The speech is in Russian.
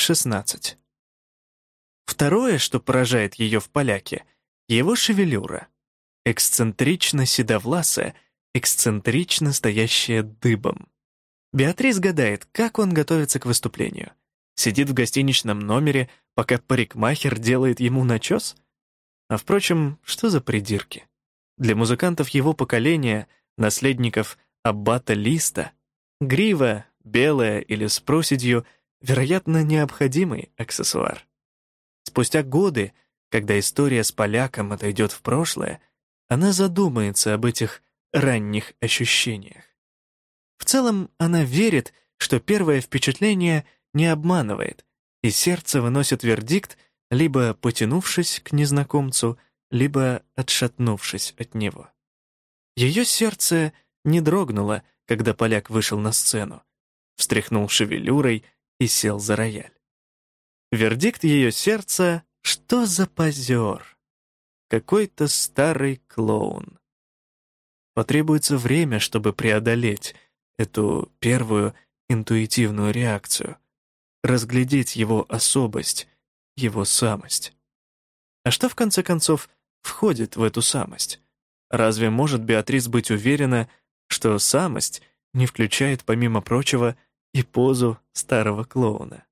16. Второе, что поражает ее в поляке, его шевелюра. Эксцентрично седовласая, эксцентрично стоящая дыбом. Беатрис гадает, как он готовится к выступлению. Сидит в гостиничном номере, пока парикмахер делает ему начес? А впрочем, что за придирки? Для музыкантов его поколения, наследников аббата Листа, грива, белая или с проседью, вероятно, необходимый аксессуар. Спустя годы, когда история с поляком отойдет в прошлое, она задумается об этих ранних ощущениях. В целом, она верит, что первое впечатление не обманывает, и сердце выносит вердикт, либо потянувшись к незнакомцу, либо отшатнувшись от него. Ее сердце не дрогнуло, когда поляк вышел на сцену, встряхнул шевелюрой и сел за рояль. Вердикт ее сердца — что за позер? Какой-то старый клоун. Потребуется время, чтобы преодолеть эту первую интуитивную реакцию, разглядеть его особость, его самость. А что, в конце концов, входит в эту самость? Разве может Беатрис быть уверена, что самость не включает, помимо прочего, и позу старого клоуна?